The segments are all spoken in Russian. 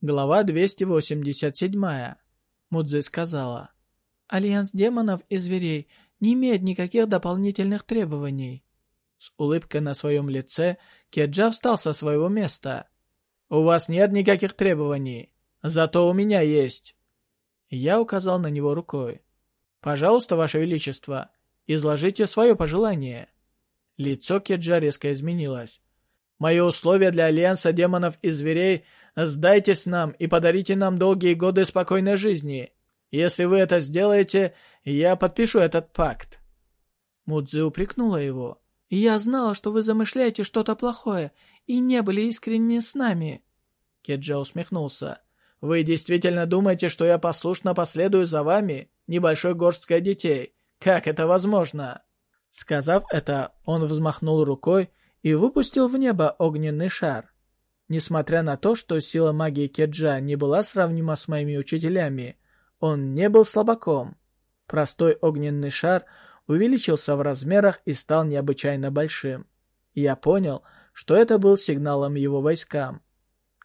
Глава 287. Мудзи сказала. Альянс демонов и зверей не имеет никаких дополнительных требований. С улыбкой на своем лице Кеджа встал со своего места. «У вас нет никаких требований, зато у меня есть». Я указал на него рукой. «Пожалуйста, Ваше Величество, изложите свое пожелание». Лицо Кеджа резко изменилось. Мое условие для Альянса демонов и зверей — сдайтесь нам и подарите нам долгие годы спокойной жизни. Если вы это сделаете, я подпишу этот пакт». Мудзи упрекнула его. «Я знала, что вы замышляете что-то плохое и не были искренни с нами». Кеджа усмехнулся. «Вы действительно думаете, что я послушно последую за вами, небольшой горсткой детей? Как это возможно?» Сказав это, он взмахнул рукой, и выпустил в небо огненный шар. Несмотря на то, что сила магии Кеджа не была сравнима с моими учителями, он не был слабаком. Простой огненный шар увеличился в размерах и стал необычайно большим. Я понял, что это был сигналом его войскам.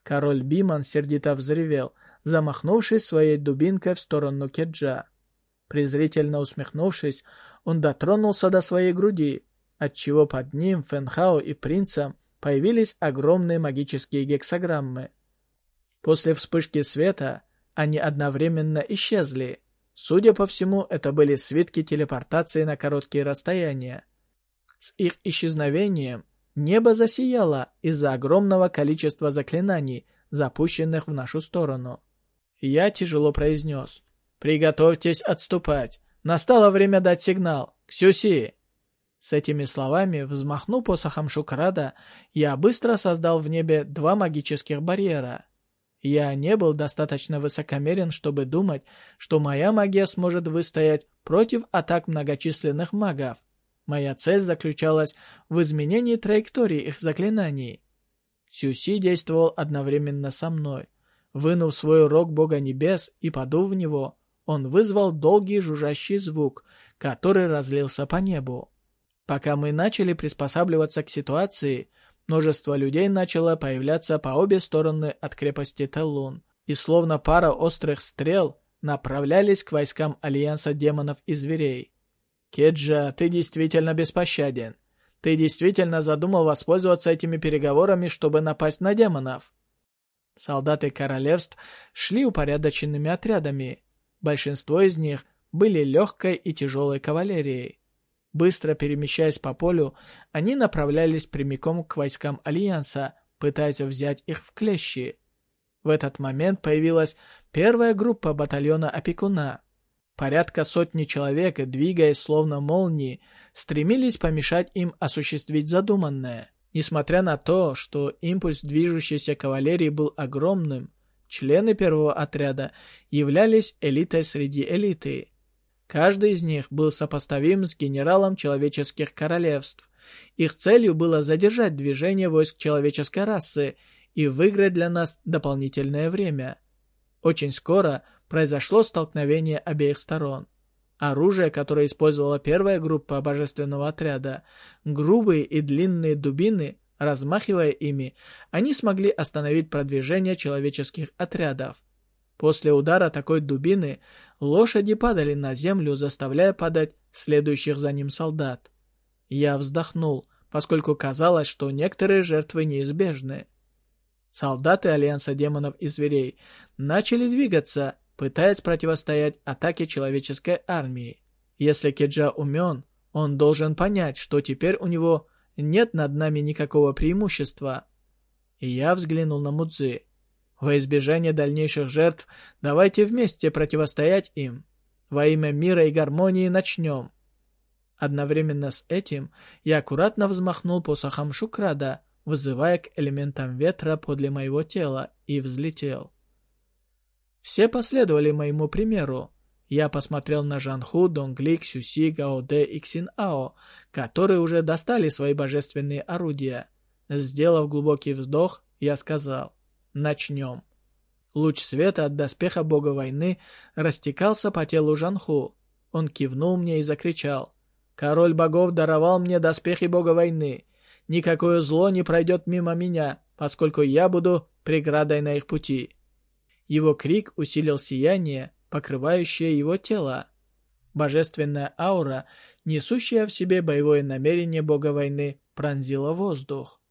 Король Биман сердито взревел, замахнувшись своей дубинкой в сторону Кеджа. Презрительно усмехнувшись, он дотронулся до своей груди, отчего под ним, Фэнхао и принцем появились огромные магические гексограммы. После вспышки света они одновременно исчезли. Судя по всему, это были свитки телепортации на короткие расстояния. С их исчезновением небо засияло из-за огромного количества заклинаний, запущенных в нашу сторону. Я тяжело произнес. «Приготовьтесь отступать. Настало время дать сигнал. Ксюси!» С этими словами, взмахнув посохом Шукрада, я быстро создал в небе два магических барьера. Я не был достаточно высокомерен, чтобы думать, что моя магия сможет выстоять против атак многочисленных магов. Моя цель заключалась в изменении траектории их заклинаний. Сюси действовал одновременно со мной. Вынув свой рог Бога Небес и подув в него, он вызвал долгий жужжащий звук, который разлился по небу. Пока мы начали приспосабливаться к ситуации, множество людей начало появляться по обе стороны от крепости Теллун, и словно пара острых стрел направлялись к войскам Альянса демонов и зверей. «Кеджа, ты действительно беспощаден. Ты действительно задумал воспользоваться этими переговорами, чтобы напасть на демонов?» Солдаты королевств шли упорядоченными отрядами. Большинство из них были легкой и тяжелой кавалерией. Быстро перемещаясь по полю, они направлялись прямиком к войскам Альянса, пытаясь взять их в клещи. В этот момент появилась первая группа батальона опекуна. Порядка сотни человек, двигаясь словно молнии, стремились помешать им осуществить задуманное. Несмотря на то, что импульс движущейся кавалерии был огромным, члены первого отряда являлись элитой среди элиты. Каждый из них был сопоставим с генералом человеческих королевств. Их целью было задержать движение войск человеческой расы и выиграть для нас дополнительное время. Очень скоро произошло столкновение обеих сторон. Оружие, которое использовала первая группа божественного отряда, грубые и длинные дубины, размахивая ими, они смогли остановить продвижение человеческих отрядов. После удара такой дубины лошади падали на землю, заставляя падать следующих за ним солдат. Я вздохнул, поскольку казалось, что некоторые жертвы неизбежны. Солдаты Альянса демонов и зверей начали двигаться, пытаясь противостоять атаке человеческой армии. Если Кеджа умен, он должен понять, что теперь у него нет над нами никакого преимущества. И я взглянул на Мудзи. Во избежание дальнейших жертв, давайте вместе противостоять им. Во имя мира и гармонии начнем. Одновременно с этим я аккуратно взмахнул посохом Шукрада, вызывая к элементам ветра подле моего тела, и взлетел. Все последовали моему примеру. Я посмотрел на Жанху, Донгли, Ксюси, Гаоде и Ксин-Ао, которые уже достали свои божественные орудия. Сделав глубокий вздох, я сказал Начнем. Луч света от доспеха бога войны растекался по телу Жанху. Он кивнул мне и закричал. «Король богов даровал мне доспехи бога войны. Никакое зло не пройдет мимо меня, поскольку я буду преградой на их пути». Его крик усилил сияние, покрывающее его тело. Божественная аура, несущая в себе боевое намерение бога войны, пронзила воздух.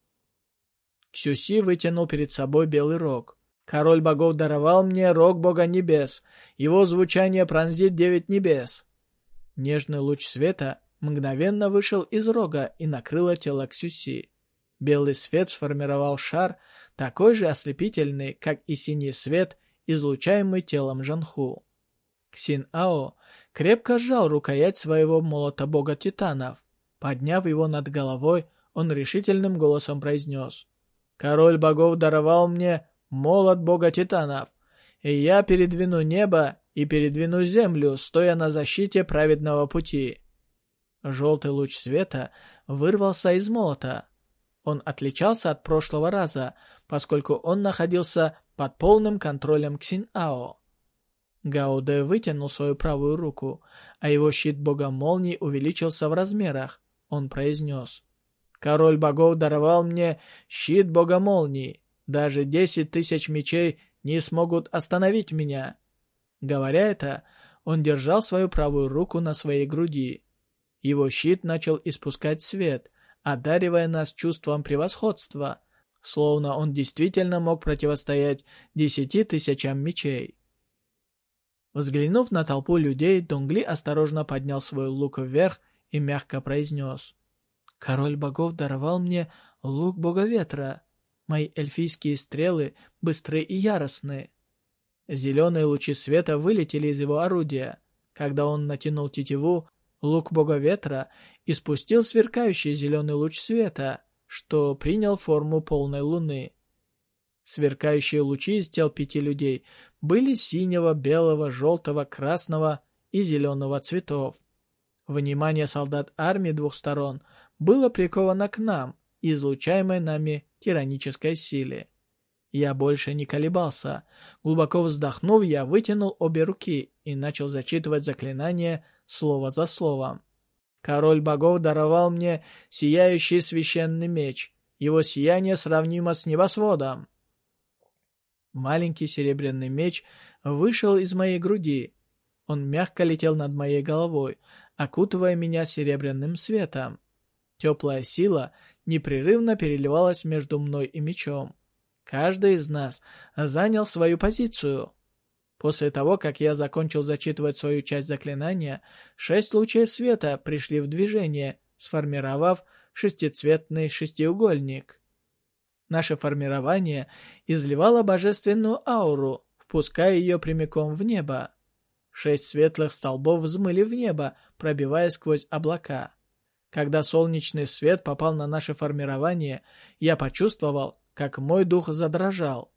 Ксюси вытянул перед собой белый рог. «Король богов даровал мне рог бога небес. Его звучание пронзит девять небес». Нежный луч света мгновенно вышел из рога и накрыло тело Ксюси. Белый свет сформировал шар, такой же ослепительный, как и синий свет, излучаемый телом Жанху. Ксин-Ао крепко сжал рукоять своего молота бога титанов. Подняв его над головой, он решительным голосом произнес «Король богов даровал мне молот бога титанов, и я передвину небо и передвину землю, стоя на защите праведного пути». Желтый луч света вырвался из молота. Он отличался от прошлого раза, поскольку он находился под полным контролем Ксин-Ао. Гаоде вытянул свою правую руку, а его щит бога молний увеличился в размерах. Он произнес, «Король богов даровал мне щит бога молний. Даже десять тысяч мечей не смогут остановить меня». Говоря это, он держал свою правую руку на своей груди. Его щит начал испускать свет, одаривая нас чувством превосходства, словно он действительно мог противостоять десяти тысячам мечей. Взглянув на толпу людей, Донгли осторожно поднял свой лук вверх и мягко произнес. «Король богов даровал мне лук бога ветра. Мои эльфийские стрелы быстрые и яростные». Зеленые лучи света вылетели из его орудия. Когда он натянул тетиву, лук бога ветра испустил сверкающий зеленый луч света, что принял форму полной луны. Сверкающие лучи из тел пяти людей были синего, белого, желтого, красного и зеленого цветов. Внимание солдат армии двух сторон было приковано к нам, излучаемой нами тиранической силе. Я больше не колебался. Глубоко вздохнув, я вытянул обе руки и начал зачитывать заклинание слово за словом. Король богов даровал мне сияющий священный меч. Его сияние сравнимо с небосводом. Маленький серебряный меч вышел из моей груди. Он мягко летел над моей головой, окутывая меня серебряным светом. Теплая сила непрерывно переливалась между мной и мечом. Каждый из нас занял свою позицию. После того, как я закончил зачитывать свою часть заклинания, шесть лучей света пришли в движение, сформировав шестицветный шестиугольник. Наше формирование изливало божественную ауру, впуская ее прямиком в небо. Шесть светлых столбов взмыли в небо, пробивая сквозь облака. Когда солнечный свет попал на наше формирование, я почувствовал, как мой дух задрожал.